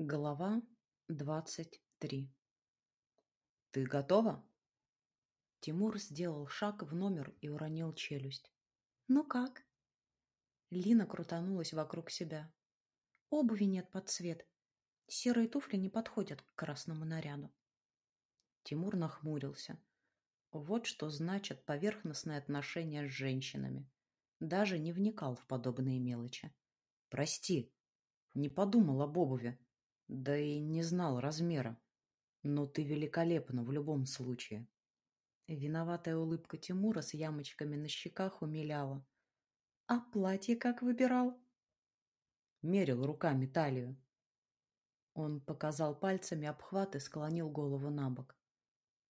Глава двадцать три. «Ты готова?» Тимур сделал шаг в номер и уронил челюсть. «Ну как?» Лина крутанулась вокруг себя. «Обуви нет под цвет. Серые туфли не подходят к красному наряду». Тимур нахмурился. Вот что значит поверхностное отношение с женщинами. Даже не вникал в подобные мелочи. «Прости, не подумал об обуви», да и не знал размера. Но ты великолепна в любом случае. Виноватая улыбка Тимура с ямочками на щеках умиляла. А платье как выбирал? Мерил руками талию. Он показал пальцами обхват и склонил голову на бок.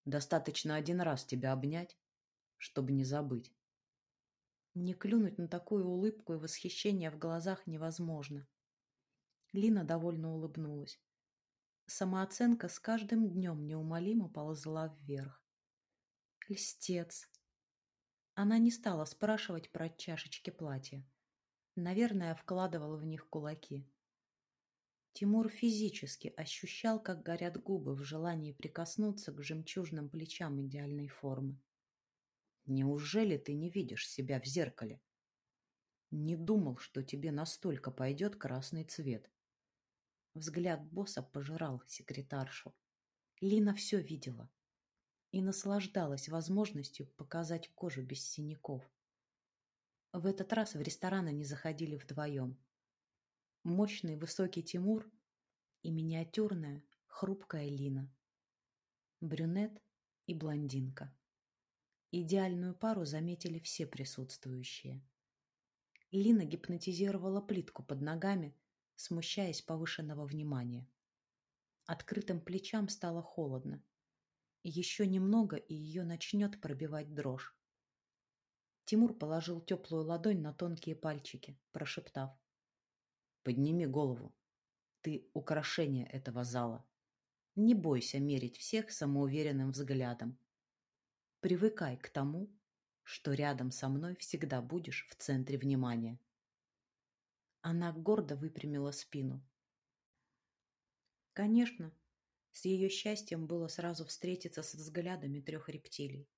Достаточно один раз тебя обнять, чтобы не забыть. Не клюнуть на такую улыбку и восхищение в глазах невозможно. Лина довольно улыбнулась. Самооценка с каждым днем неумолимо ползла вверх. Льстец. Она не стала спрашивать про чашечки платья. Наверное, вкладывала в них кулаки. Тимур физически ощущал, как горят губы в желании прикоснуться к жемчужным плечам идеальной формы. «Неужели ты не видишь себя в зеркале?» «Не думал, что тебе настолько пойдет красный цвет», Взгляд босса пожирал секретаршу. Лина все видела и наслаждалась возможностью показать кожу без синяков. В этот раз в ресторан они заходили вдвоем. Мощный высокий Тимур и миниатюрная хрупкая Лина. Брюнет и блондинка. Идеальную пару заметили все присутствующие. Лина гипнотизировала плитку под ногами, смущаясь повышенного внимания. Открытым плечам стало холодно. Еще немного, и ее начнет пробивать дрожь. Тимур положил теплую ладонь на тонкие пальчики, прошептав. «Подними голову. Ты украшение этого зала. Не бойся мерить всех самоуверенным взглядом. Привыкай к тому, что рядом со мной всегда будешь в центре внимания». Она гордо выпрямила спину. Конечно, с ее счастьем было сразу встретиться с взглядами трех рептилий.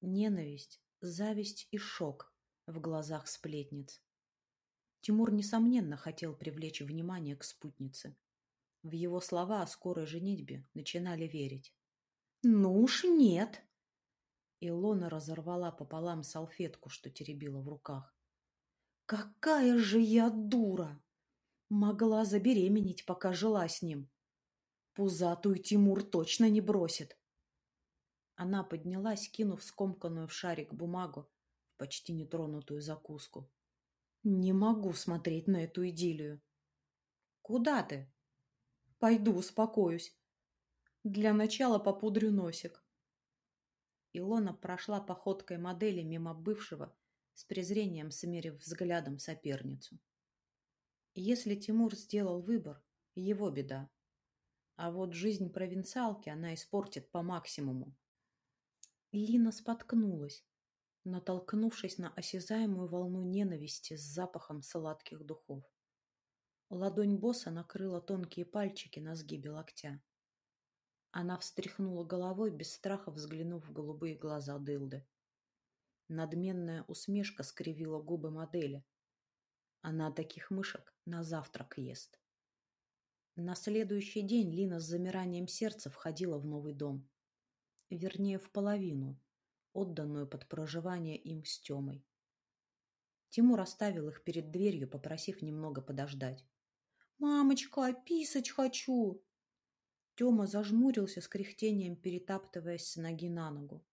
Ненависть, зависть и шок в глазах сплетниц. Тимур, несомненно, хотел привлечь внимание к спутнице. В его слова о скорой женитьбе начинали верить. «Ну уж нет!» Илона разорвала пополам салфетку, что теребила в руках. Какая же я дура! Могла забеременеть, пока жила с ним. Пузатую Тимур точно не бросит. Она поднялась, кинув скомканную в шарик бумагу почти нетронутую закуску. Не могу смотреть на эту идиллию. Куда ты? Пойду успокоюсь. Для начала попудрю носик. Илона прошла походкой модели мимо бывшего, с презрением смерив взглядом соперницу. Если Тимур сделал выбор, его беда. А вот жизнь провинциалки она испортит по максимуму. Лина споткнулась, натолкнувшись на осязаемую волну ненависти с запахом сладких духов. Ладонь босса накрыла тонкие пальчики на сгибе локтя. Она встряхнула головой, без страха взглянув в голубые глаза Дылды. Надменная усмешка скривила губы модели. Она таких мышек на завтрак ест. На следующий день Лина с замиранием сердца входила в новый дом. Вернее, в половину, отданную под проживание им с Темой. Тимур оставил их перед дверью, попросив немного подождать. «Мамочка, писать хочу!» Тёма зажмурился с кряхтением, перетаптываясь с ноги на ногу.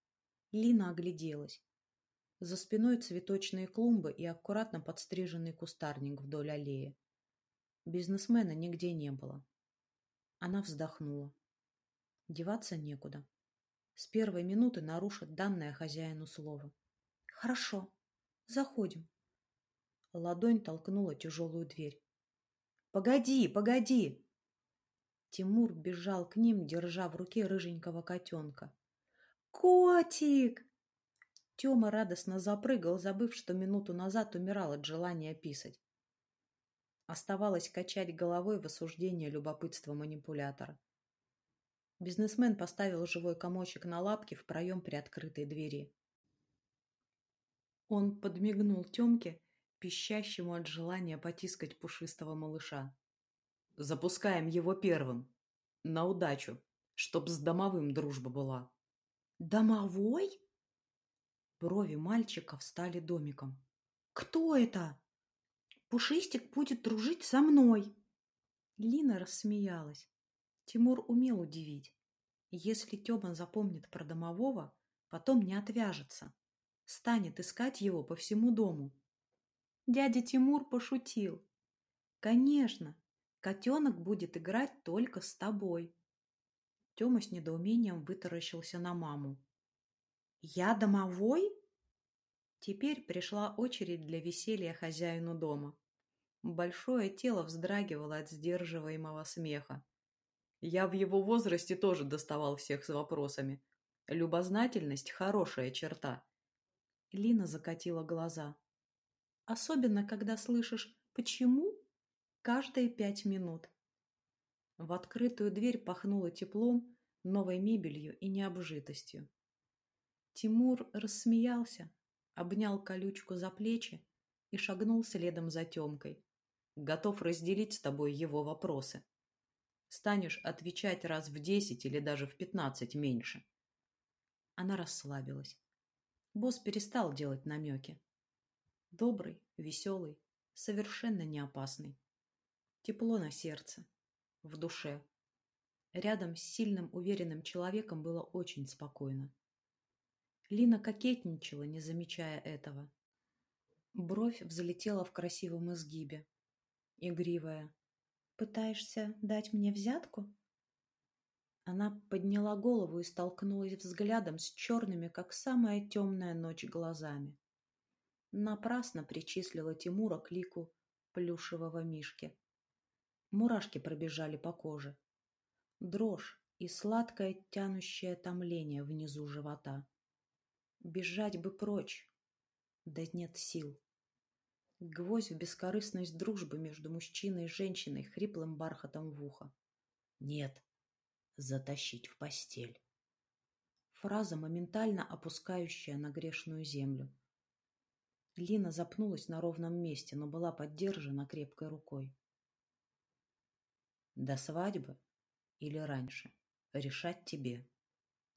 Лина огляделась. За спиной цветочные клумбы и аккуратно подстриженный кустарник вдоль аллеи. Бизнесмена нигде не было. Она вздохнула. Деваться некуда. С первой минуты нарушит данное хозяину слово. «Хорошо. Заходим». Ладонь толкнула тяжелую дверь. «Погоди, погоди!» Тимур бежал к ним, держа в руке рыженького котенка. «Котик!» Тёма радостно запрыгал, забыв, что минуту назад умирал от желания писать. Оставалось качать головой в осуждение любопытства манипулятора. Бизнесмен поставил живой комочек на лапки в проем приоткрытой двери. Он подмигнул Тёмке, пищащему от желания потискать пушистого малыша. «Запускаем его первым. На удачу, чтоб с домовым дружба была». «Домовой?» Брови мальчика встали домиком. «Кто это?» «Пушистик будет дружить со мной!» Лина рассмеялась. Тимур умел удивить. Если Тёма запомнит про домового, потом не отвяжется. Станет искать его по всему дому. Дядя Тимур пошутил. «Конечно, котенок будет играть только с тобой». Тёма с недоумением вытаращился на маму. «Я домовой?» Теперь пришла очередь для веселья хозяину дома. Большое тело вздрагивало от сдерживаемого смеха. Я в его возрасте тоже доставал всех с вопросами. Любознательность – хорошая черта. Лина закатила глаза. Особенно, когда слышишь «почему?» каждые пять минут. В открытую дверь пахнуло теплом, новой мебелью и необжитостью. Тимур рассмеялся, обнял колючку за плечи и шагнул следом за Темкой. Готов разделить с тобой его вопросы. Станешь отвечать раз в десять или даже в пятнадцать меньше. Она расслабилась. Босс перестал делать намеки. Добрый, веселый, совершенно не опасный. Тепло на сердце, в душе. Рядом с сильным, уверенным человеком было очень спокойно. Лина кокетничала, не замечая этого. Бровь взлетела в красивом изгибе. Игривая, Пытаешься дать мне взятку? Она подняла голову и столкнулась взглядом с черными, как самая темная ночь, глазами. Напрасно причислила Тимура к лику плюшевого мишки. Мурашки пробежали по коже. Дрожь и сладкое тянущее томление внизу живота. Бежать бы прочь, да нет сил. Гвоздь в бескорыстность дружбы между мужчиной и женщиной хриплым бархатом в ухо. Нет, затащить в постель. Фраза, моментально опускающая на грешную землю. Лина запнулась на ровном месте, но была поддержана крепкой рукой. До свадьбы или раньше? Решать тебе.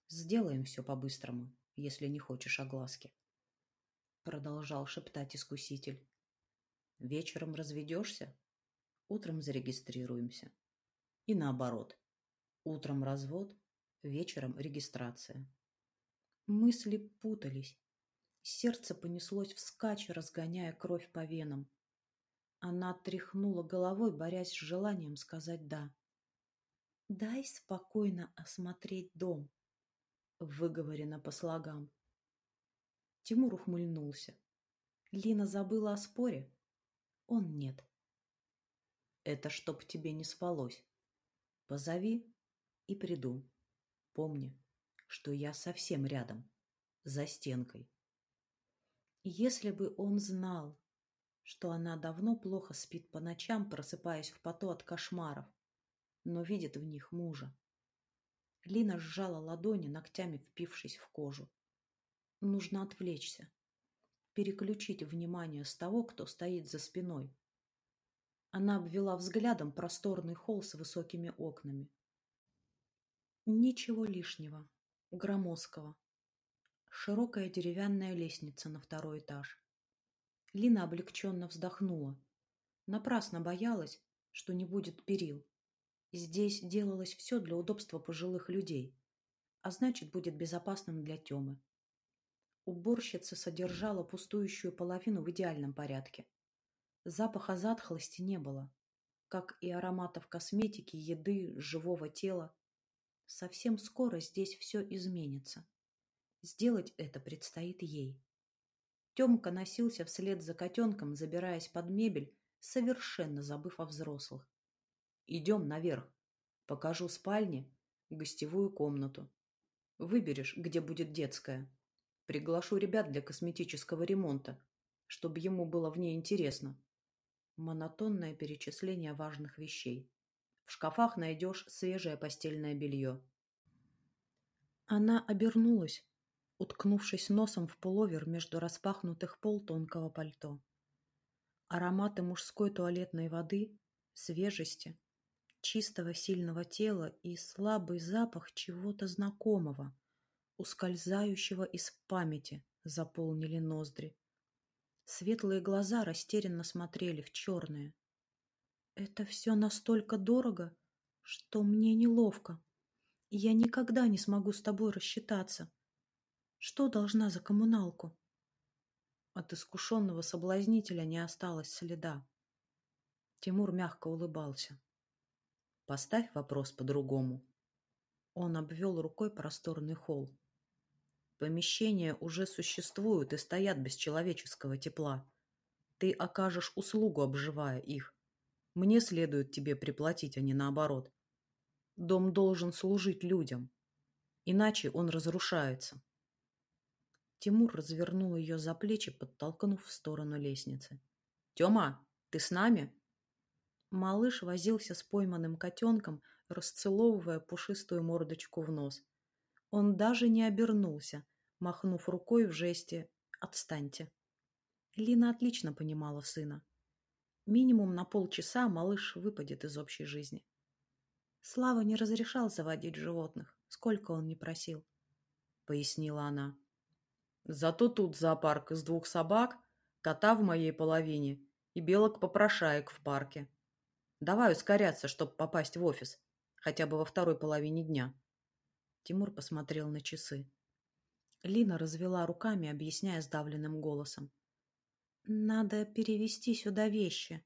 Сделаем все по-быстрому, если не хочешь огласки. Продолжал шептать искуситель. Вечером разведешься, утром зарегистрируемся. И наоборот. Утром развод, вечером регистрация. Мысли путались. Сердце понеслось вскачь, разгоняя кровь по венам. Она тряхнула головой, борясь с желанием сказать «да». «Дай спокойно осмотреть дом», — выговорено по слогам. Тимур ухмыльнулся. Лина забыла о споре, он нет. Это чтоб тебе не спалось. Позови и приду. Помни, что я совсем рядом, за стенкой. Если бы он знал, что она давно плохо спит по ночам, просыпаясь в поту от кошмаров, но видит в них мужа. Лина сжала ладони, ногтями впившись в кожу. Нужно отвлечься переключить внимание с того, кто стоит за спиной. Она обвела взглядом просторный холл с высокими окнами. Ничего лишнего, громоздкого. Широкая деревянная лестница на второй этаж. Лина облегченно вздохнула. Напрасно боялась, что не будет перил. Здесь делалось все для удобства пожилых людей, а значит, будет безопасным для Темы. Уборщица содержала пустующую половину в идеальном порядке. Запаха затхлости не было, как и ароматов косметики, еды, живого тела. Совсем скоро здесь все изменится. Сделать это предстоит ей. Темка носился вслед за котенком, забираясь под мебель, совершенно забыв о взрослых. «Идем наверх. Покажу спальни, гостевую комнату. Выберешь, где будет детская». Приглашу ребят для косметического ремонта, чтобы ему было в ней интересно. Монотонное перечисление важных вещей. В шкафах найдешь свежее постельное белье. Она обернулась, уткнувшись носом в пуловер между распахнутых пол тонкого пальто. Ароматы мужской туалетной воды, свежести, чистого сильного тела и слабый запах чего-то знакомого, ускользающего из памяти, заполнили ноздри. Светлые глаза растерянно смотрели в черное. Это все настолько дорого, что мне неловко. Я никогда не смогу с тобой рассчитаться. Что должна за коммуналку? От искушенного соблазнителя не осталось следа. Тимур мягко улыбался. Поставь вопрос по-другому. Он обвел рукой просторный холл. Помещения уже существуют и стоят без человеческого тепла. Ты окажешь услугу, обживая их. Мне следует тебе приплатить, а не наоборот. Дом должен служить людям. Иначе он разрушается. Тимур развернул ее за плечи, подтолкнув в сторону лестницы. «Тема, ты с нами?» Малыш возился с пойманным котенком, расцеловывая пушистую мордочку в нос. Он даже не обернулся, махнув рукой в жесте «Отстаньте». Лина отлично понимала сына. Минимум на полчаса малыш выпадет из общей жизни. Слава не разрешал заводить животных, сколько он не просил, — пояснила она. Зато тут зоопарк из двух собак, кота в моей половине и белок-попрошаек в парке. Давай ускоряться, чтобы попасть в офис, хотя бы во второй половине дня. Тимур посмотрел на часы. Лина развела руками, объясняя сдавленным голосом. «Надо перевести сюда вещи.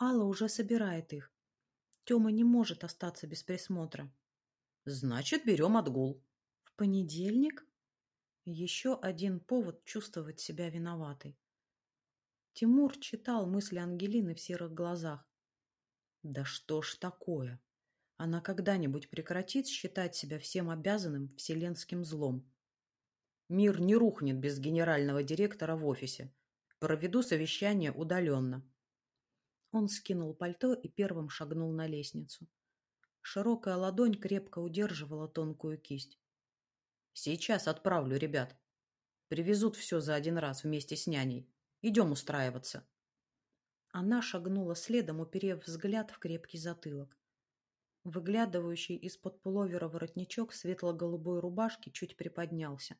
Алла уже собирает их. Тёма не может остаться без присмотра». «Значит, берем отгул». «В понедельник?» Еще один повод чувствовать себя виноватой. Тимур читал мысли Ангелины в серых глазах. Да что ж такое? Она когда-нибудь прекратит считать себя всем обязанным вселенским злом? Мир не рухнет без генерального директора в офисе. Проведу совещание удаленно. Он скинул пальто и первым шагнул на лестницу. Широкая ладонь крепко удерживала тонкую кисть. Сейчас отправлю ребят. Привезут все за один раз вместе с няней. Идем устраиваться. Она шагнула следом, уперев взгляд в крепкий затылок. Выглядывающий из-под пуловера воротничок светло-голубой рубашки чуть приподнялся.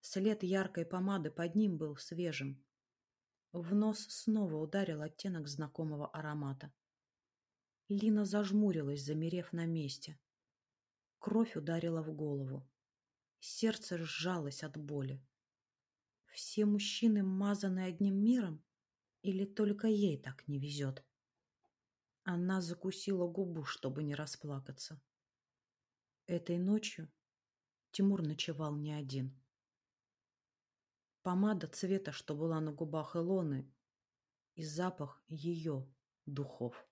След яркой помады под ним был свежим. В нос снова ударил оттенок знакомого аромата. Лина зажмурилась, замерев на месте. Кровь ударила в голову. Сердце сжалось от боли. Все мужчины мазаны одним миром? Или только ей так не везет? Она закусила губу, чтобы не расплакаться. Этой ночью Тимур ночевал не один. Помада цвета, что была на губах Илоны, и запах ее духов.